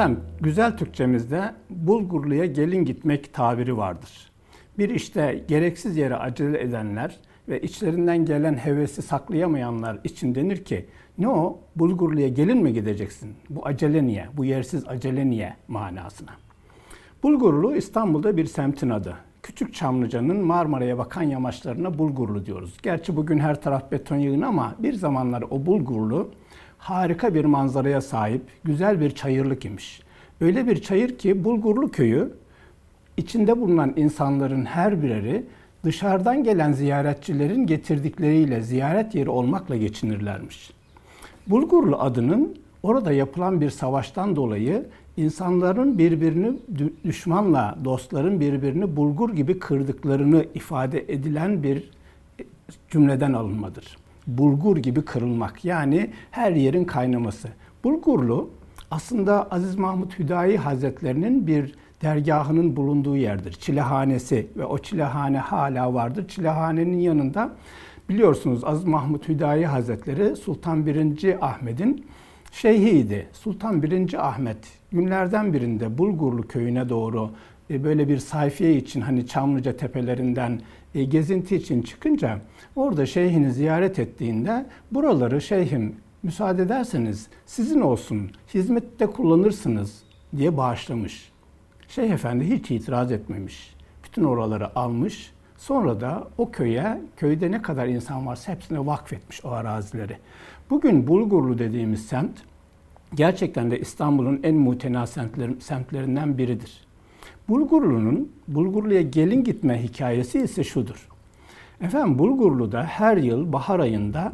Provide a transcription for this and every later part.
Efendim güzel Türkçemizde Bulgurlu'ya gelin gitmek tabiri vardır. Bir işte gereksiz yere acele edenler ve içlerinden gelen hevesi saklayamayanlar için denir ki ne o Bulgurlu'ya gelin mi gideceksin? Bu acele niye? Bu yersiz acele niye manasına. Bulgurlu İstanbul'da bir semtin adı. Küçük Çamlıca'nın Marmara'ya bakan yamaçlarına Bulgurlu diyoruz. Gerçi bugün her taraf beton yığın ama bir zamanlar o Bulgurlu harika bir manzaraya sahip, güzel bir çayırlık imiş. Öyle bir çayır ki Bulgurlu köyü içinde bulunan insanların her bireri dışarıdan gelen ziyaretçilerin getirdikleriyle ziyaret yeri olmakla geçinirlermiş. Bulgurlu adının orada yapılan bir savaştan dolayı insanların birbirini düşmanla dostların birbirini bulgur gibi kırdıklarını ifade edilen bir cümleden alınmadır bulgur gibi kırılmak. Yani her yerin kaynaması. Bulgurlu aslında Aziz Mahmut Hüdayi Hazretlerinin bir dergahının bulunduğu yerdir. Çilehanesi ve o çilehane hala vardır. Çilehanenin yanında biliyorsunuz Aziz Mahmut Hüdayi Hazretleri Sultan 1. Ahmet'in şeyhiydi. Sultan 1. Ahmet günlerden birinde Bulgurlu köyüne doğru e, böyle bir sayfiye için hani Çamlıca tepelerinden e, gezinti için çıkınca orada şeyhini ziyaret ettiğinde buraları şeyhim müsaade ederseniz sizin olsun, hizmette kullanırsınız diye bağışlamış. Şeyh Efendi hiç itiraz etmemiş. Bütün oraları almış. Sonra da o köye, köyde ne kadar insan varsa hepsine vakfetmiş o arazileri. Bugün Bulgurlu dediğimiz semt gerçekten de İstanbul'un en muhtena semtlerinden biridir. Bulgurlu'nun Bulgurlu'ya gelin gitme hikayesi ise şudur. Efendim Bulgurlu'da her yıl bahar ayında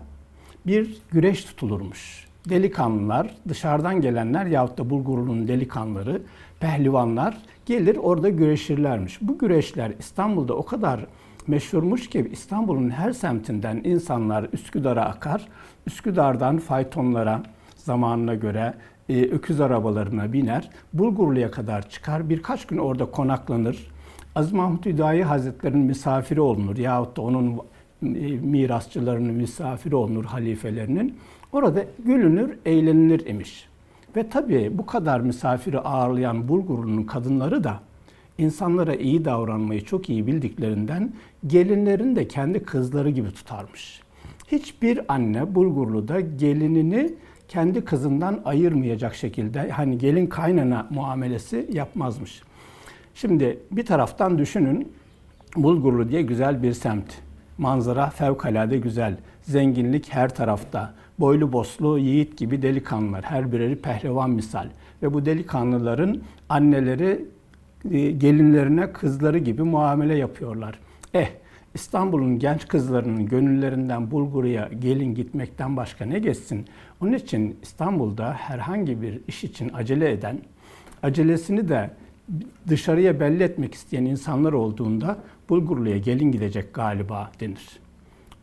bir güreş tutulurmuş. Delikanlılar, dışarıdan gelenler yahut da Bulgurlu'nun delikanlıları, pehlivanlar gelir orada güreşirlermiş. Bu güreşler İstanbul'da o kadar meşhurmuş ki İstanbul'un her semtinden insanlar Üsküdar'a akar. Üsküdar'dan faytonlara zamanına göre e, öküz arabalarına biner, Bulgurlu'ya kadar çıkar, birkaç gün orada konaklanır. Aziz Mahmut Hüdayi Hazretleri'nin misafiri olunur yahut da onun e, mirasçılarının misafiri olunur halifelerinin. Orada gülünür, eğlenilir imiş. Ve tabii bu kadar misafiri ağırlayan Bulgurlu'nun kadınları da insanlara iyi davranmayı çok iyi bildiklerinden gelinlerini de kendi kızları gibi tutarmış. Hiçbir anne Bulgurlu'da gelinini kendi kızından ayırmayacak şekilde hani gelin kaynana muamelesi yapmazmış. Şimdi bir taraftan düşünün Bulgurlu diye güzel bir semt. Manzara fevkalade güzel. Zenginlik her tarafta. Boylu boslu yiğit gibi delikanlılar. Her bireri pehlivan misal. Ve bu delikanlıların anneleri e, gelinlerine kızları gibi muamele yapıyorlar. Eh İstanbul'un genç kızlarının gönüllerinden Bulgur'a gelin gitmekten başka ne geçsin? Onun için İstanbul'da herhangi bir iş için acele eden, acelesini de dışarıya belli etmek isteyen insanlar olduğunda Bulgurlu'ya gelin gidecek galiba denir.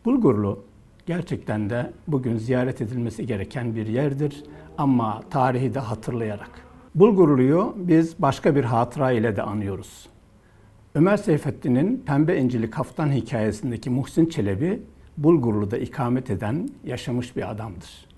Bulgurlu gerçekten de bugün ziyaret edilmesi gereken bir yerdir ama tarihi de hatırlayarak. Bulgurlu'yu biz başka bir hatıra ile de anıyoruz. Ömer Seyfettin'in Pembe İncili Kaftan hikayesindeki Muhsin Çelebi Bulgurlu'da ikamet eden, yaşamış bir adamdır.